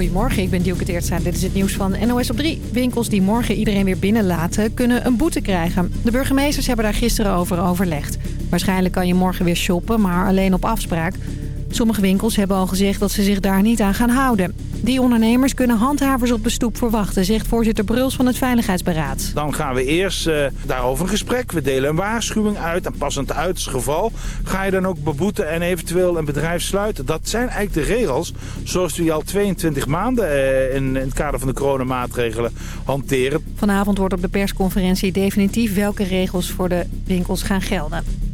Goedemorgen, ik ben Dielke Teertstra. Dit is het nieuws van NOS op 3. Winkels die morgen iedereen weer binnenlaten kunnen een boete krijgen. De burgemeesters hebben daar gisteren over overlegd. Waarschijnlijk kan je morgen weer shoppen, maar alleen op afspraak. Sommige winkels hebben al gezegd dat ze zich daar niet aan gaan houden. Die ondernemers kunnen handhavers op de stoep verwachten, zegt voorzitter Bruls van het Veiligheidsberaad. Dan gaan we eerst uh, daarover een gesprek. We delen een waarschuwing uit en passend uit het geval ga je dan ook beboeten en eventueel een bedrijf sluiten. Dat zijn eigenlijk de regels zoals we al 22 maanden uh, in, in het kader van de coronamaatregelen hanteren. Vanavond wordt op de persconferentie definitief welke regels voor de winkels gaan gelden.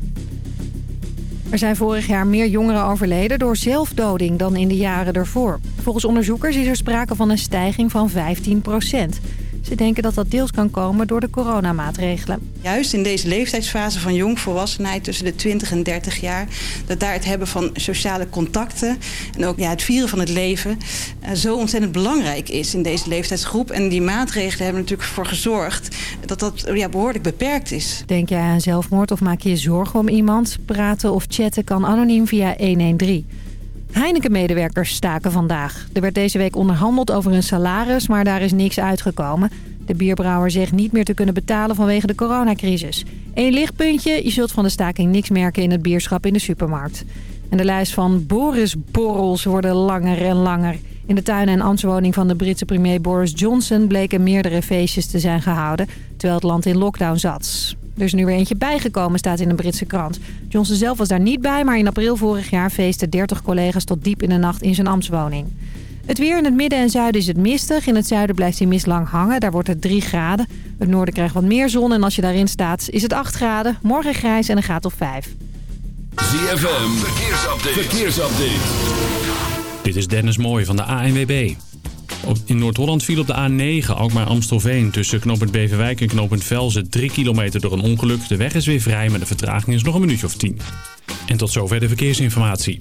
Er zijn vorig jaar meer jongeren overleden door zelfdoding dan in de jaren ervoor. Volgens onderzoekers is er sprake van een stijging van 15 procent. Ze denken dat dat deels kan komen door de coronamaatregelen. Juist in deze leeftijdsfase van jongvolwassenheid tussen de 20 en 30 jaar... dat daar het hebben van sociale contacten en ook ja, het vieren van het leven... Uh, zo ontzettend belangrijk is in deze leeftijdsgroep. En die maatregelen hebben natuurlijk voor gezorgd dat dat ja, behoorlijk beperkt is. Denk jij aan zelfmoord of maak je je zorgen om iemand? Praten of chatten kan anoniem via 113. Heineken-medewerkers staken vandaag. Er werd deze week onderhandeld over hun salaris, maar daar is niks uitgekomen. De bierbrouwer zegt niet meer te kunnen betalen vanwege de coronacrisis. Eén lichtpuntje, je zult van de staking niks merken in het bierschap in de supermarkt. En de lijst van Boris-borrels worden langer en langer. In de tuin en ambtswoning van de Britse premier Boris Johnson bleken meerdere feestjes te zijn gehouden, terwijl het land in lockdown zat. Er is nu weer eentje bijgekomen, staat in een Britse krant. Johnson zelf was daar niet bij, maar in april vorig jaar feesten 30 collega's tot diep in de nacht in zijn ambtswoning. Het weer in het midden en zuiden is het mistig. In het zuiden blijft die mist lang hangen. Daar wordt het 3 graden. Het noorden krijgt wat meer zon en als je daarin staat is het 8 graden. Morgen grijs en een graad of 5. ZFM, verkeersupdate. verkeersupdate. Dit is Dennis Mooij van de ANWB. In Noord-Holland viel op de A9 ook maar Amstelveen. Tussen knooppunt Beverwijk en knooppunt Velzen 3 kilometer door een ongeluk. De weg is weer vrij, maar de vertraging is nog een minuutje of 10. En tot zover de verkeersinformatie.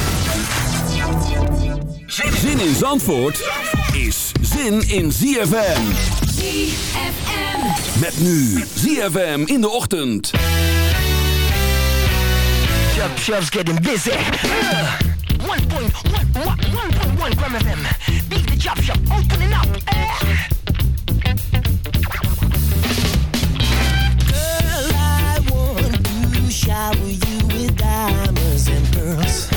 Zin in Zandvoort is zin in ZFM. ZFM. Met nu ZFM in de ochtend. Chub Chub's getting busy. Uh, 1.1 gram of them. Beat the chop shop, opening up. Uh. Girl, I want to shower you with diamonds and pearls.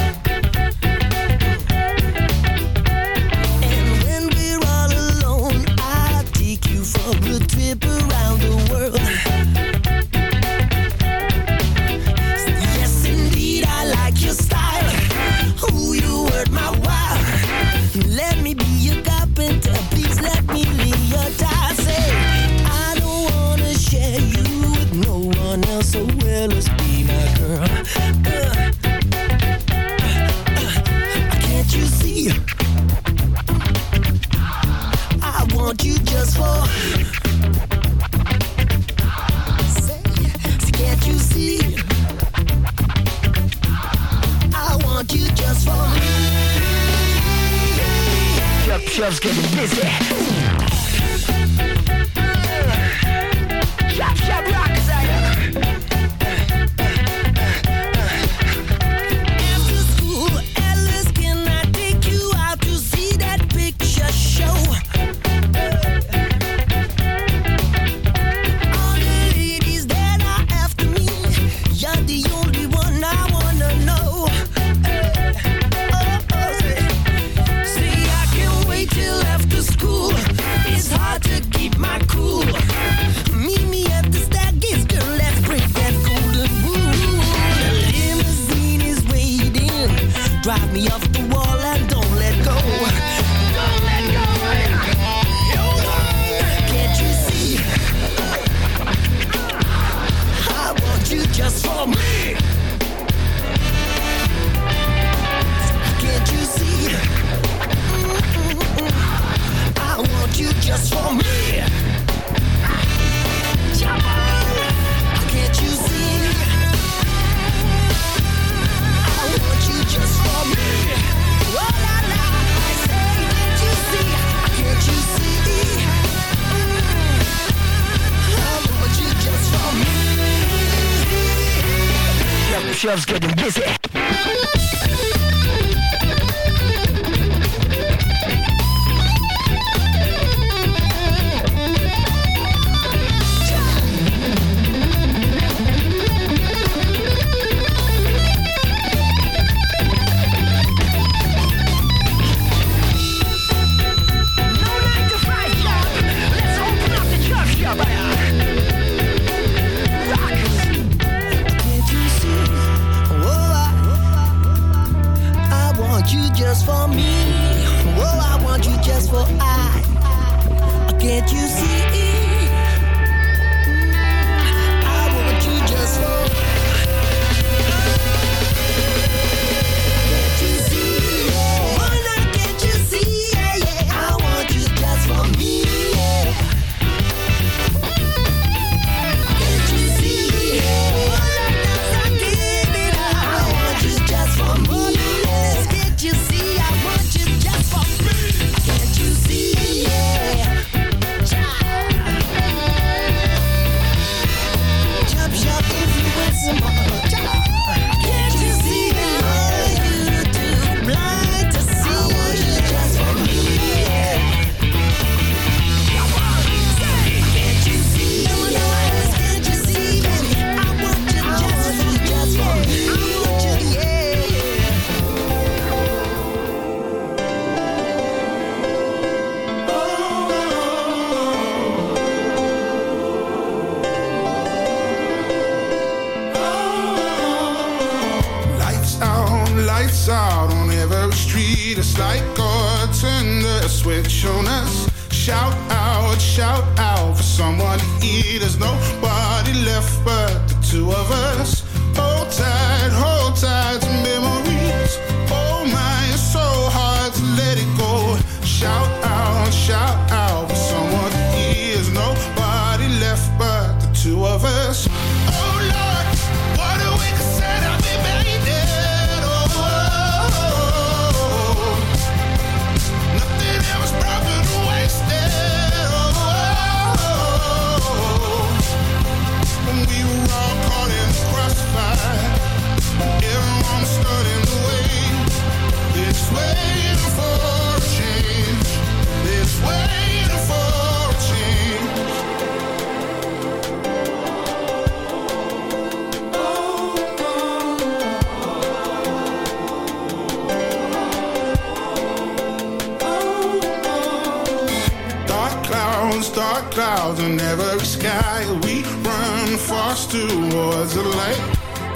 towards the light.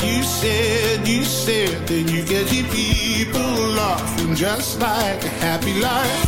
You said, you said that you get your people lost, and just like a happy life.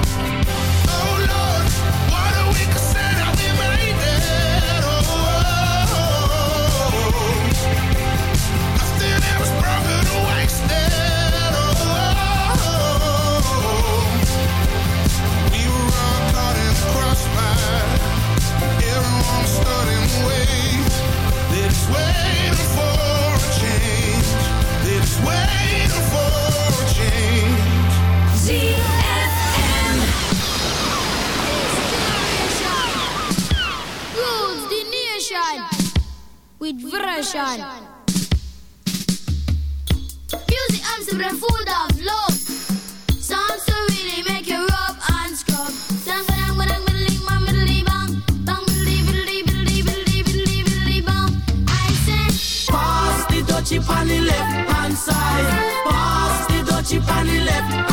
With Vrashan. Museums the food of love. Some so really make you rub and scrub. Sang badang badang middly bang middly bang. Bang middly middly middly middly bang. I said, pass the dutchie on the left hand side. Pass the dutchie on the left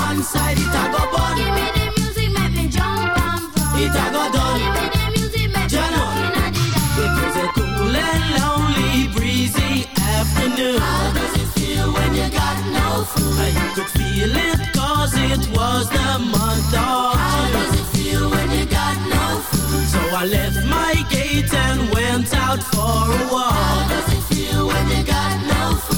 do? How does it feel when you got no food? I could feel it cause it was the month of June. How does it feel when you got no food? So I left my gate and went out for a walk How does it feel when you got no food?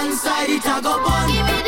one side it a go bun.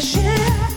Share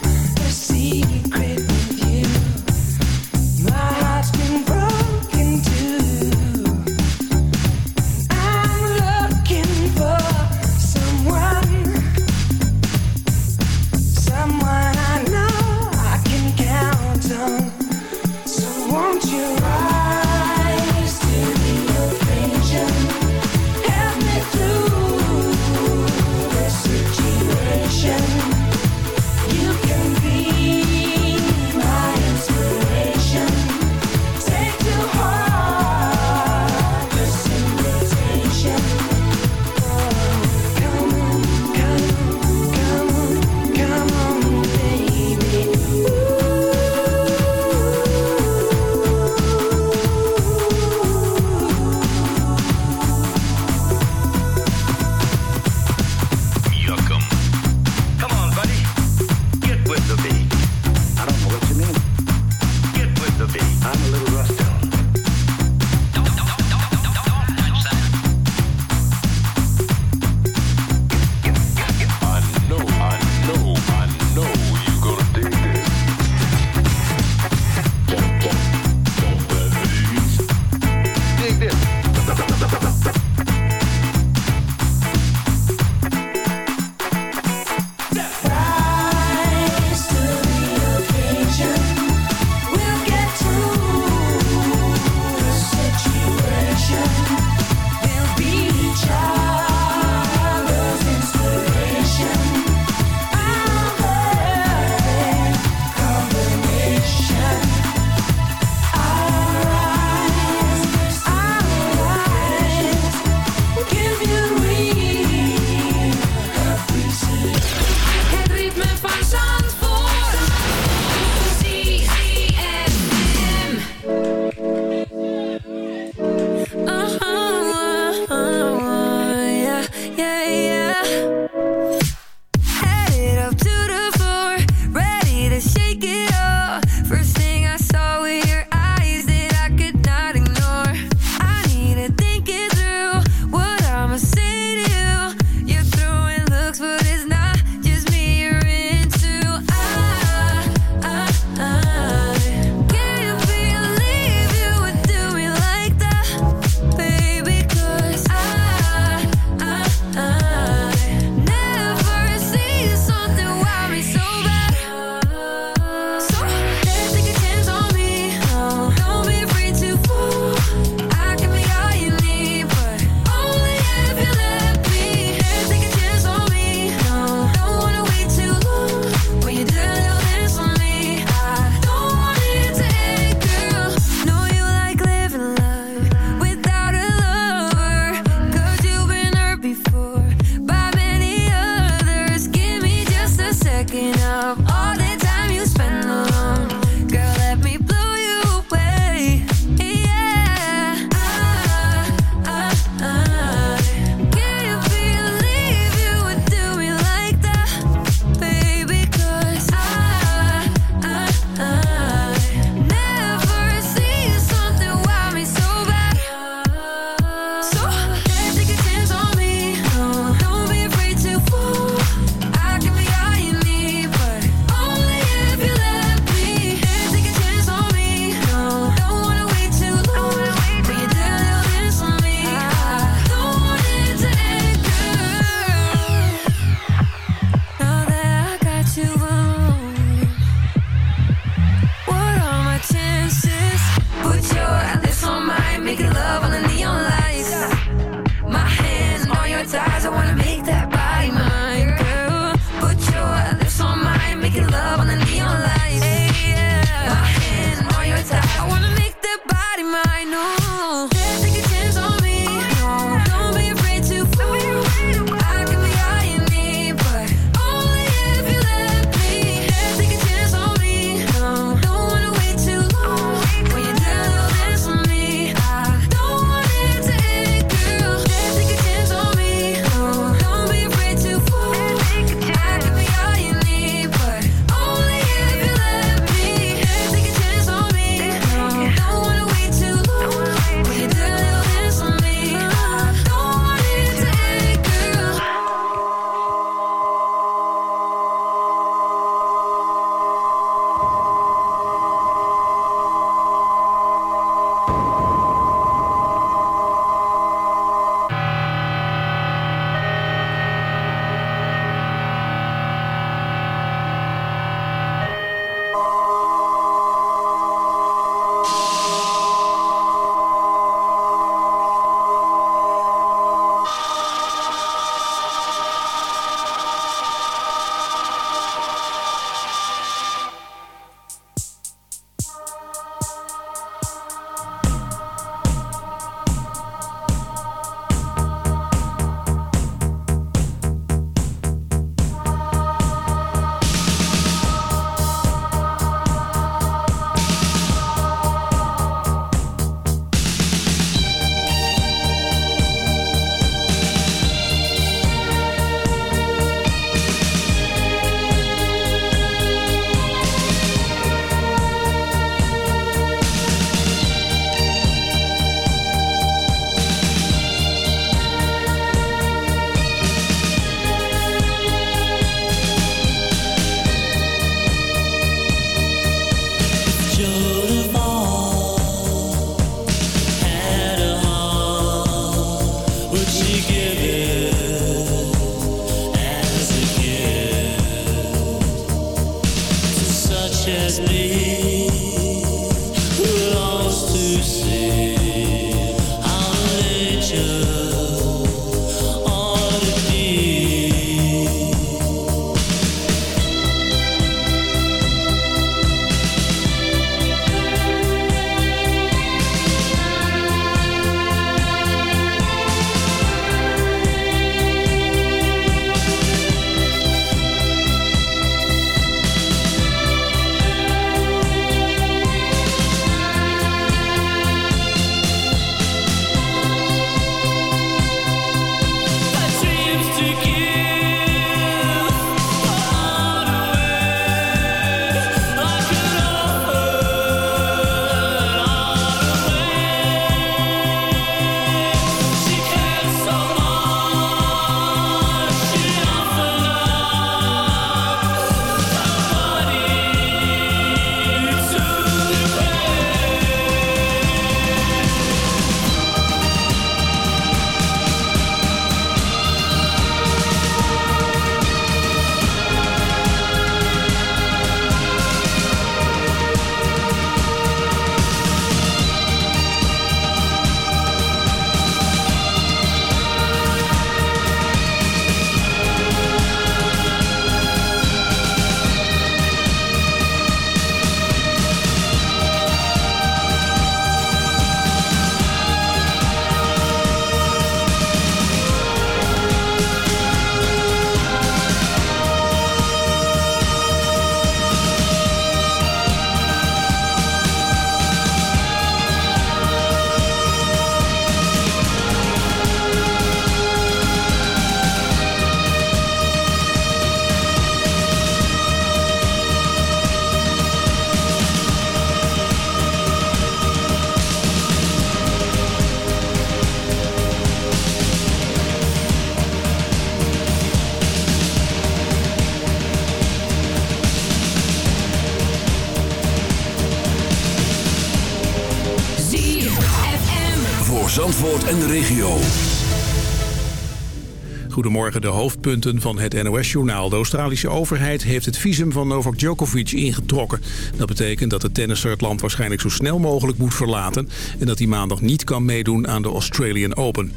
Goedemorgen, de hoofdpunten van het NOS-journaal. De Australische overheid heeft het visum van Novak Djokovic ingetrokken. Dat betekent dat de tennisser het land waarschijnlijk zo snel mogelijk moet verlaten... en dat hij maandag niet kan meedoen aan de Australian Open.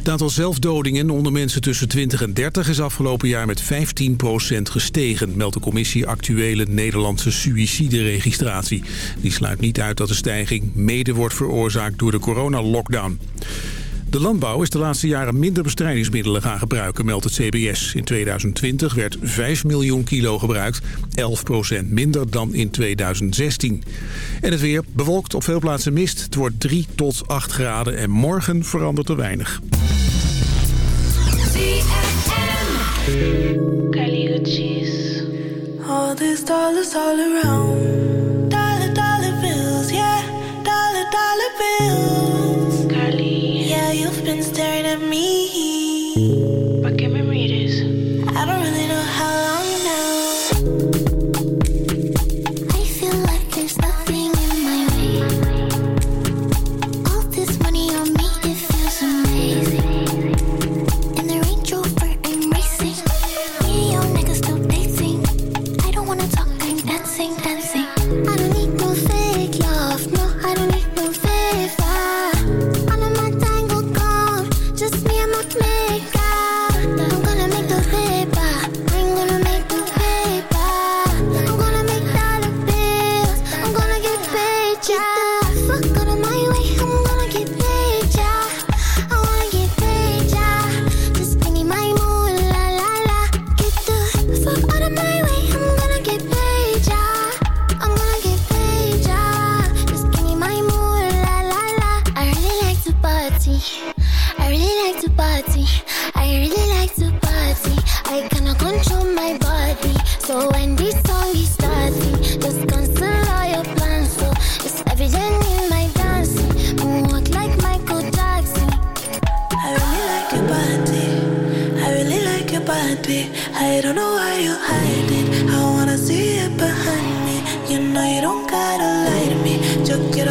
Het aantal zelfdodingen onder mensen tussen 20 en 30 is afgelopen jaar met 15% gestegen, meldt de commissie Actuele Nederlandse Suïcideregistratie. Die sluit niet uit dat de stijging mede wordt veroorzaakt door de coronalockdown. De landbouw is de laatste jaren minder bestrijdingsmiddelen gaan gebruiken, meldt het CBS. In 2020 werd 5 miljoen kilo gebruikt, 11% minder dan in 2016. En het weer bewolkt op veel plaatsen mist. Het wordt 3 tot 8 graden en morgen verandert er weinig. Staring at me.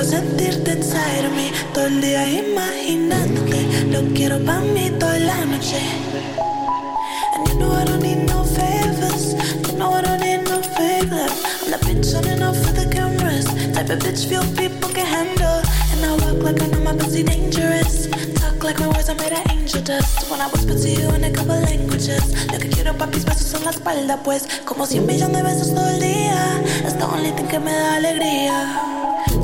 Sentirte inside of me. Todo el día imaginándote. Lo quiero pa' mí toda la noche. And you know I don't need no favors. You know I don't need no favors. I'm the bitch running off for the cameras. Type of bitch few people can handle. And I walk like I know my pussy dangerous. Talk like my words are made of angel dust. When I whisper to you in a couple languages. Lo que quiero papis besos en la espalda, pues. Como cien millones de besos todo el día. Es the only thing que me da alegría.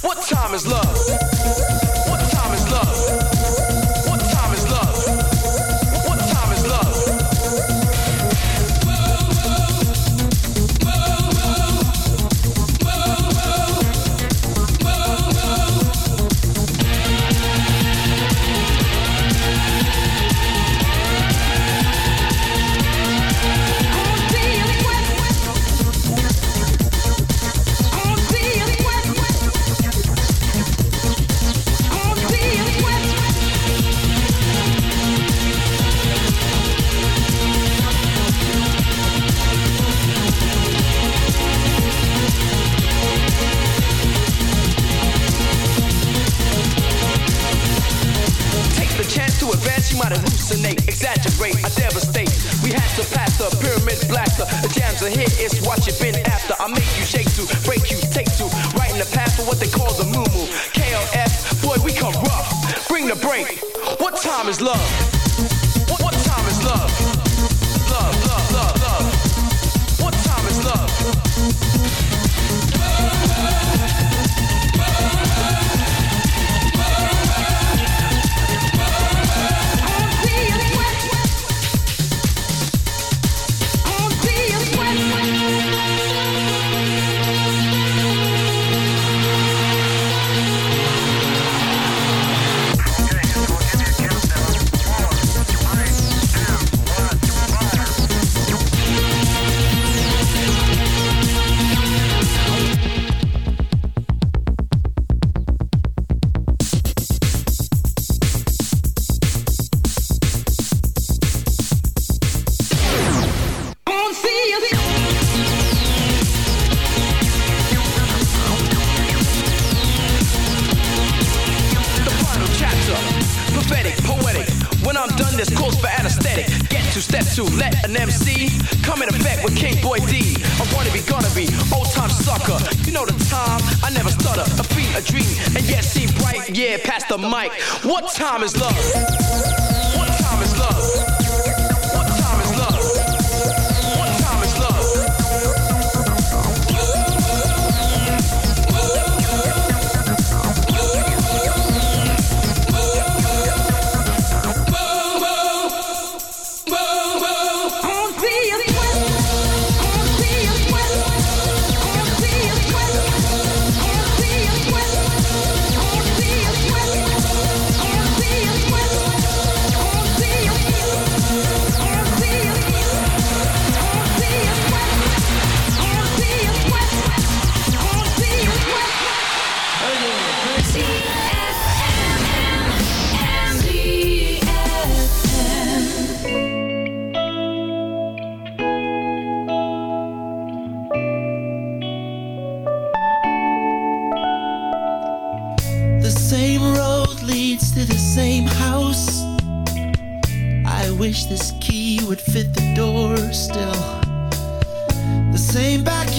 What time is love?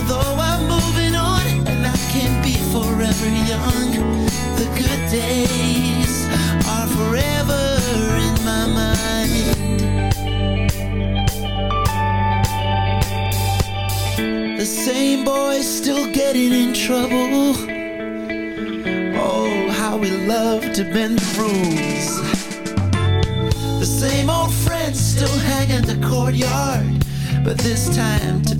Although I'm moving on, and I can't be forever young, the good days are forever in my mind. The same boys still getting in trouble. Oh, how we love to bend rules. The same old friends still hang in the courtyard, but this time to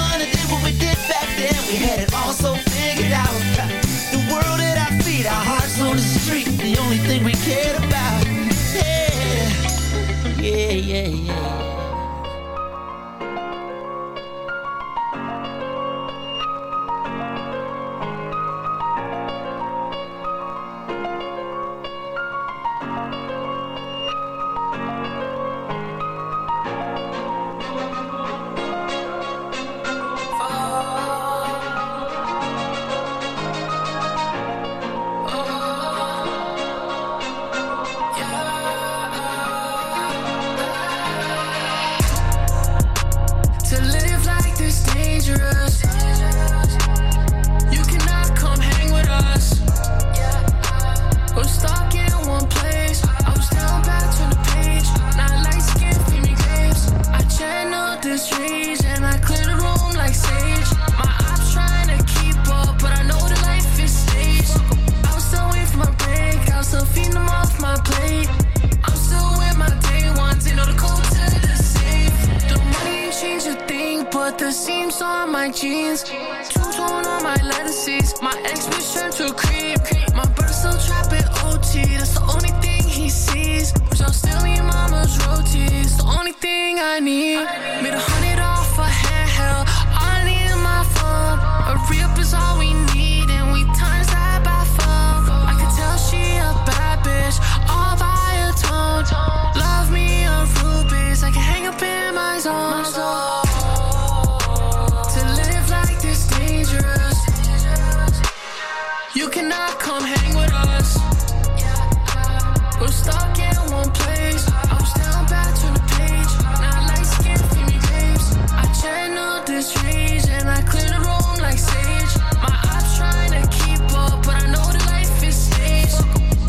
the seams on my jeans. Two tone on my lettuces. My ex bitch turned to a creep. My brother still trapping OT. That's the only thing he sees. Which I'm still eating mama's roti. It's the only thing I need. Made a hundred cannot come hang with us. We're stuck in one place. I was down bad to the page. Now light skin, me grapes. I channeled this rage and I clear the room like sage. My ops trying to keep up, but I know the life is staged.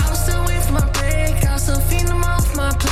I'm still waiting for my break. I'm still feeding them off my plate.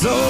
So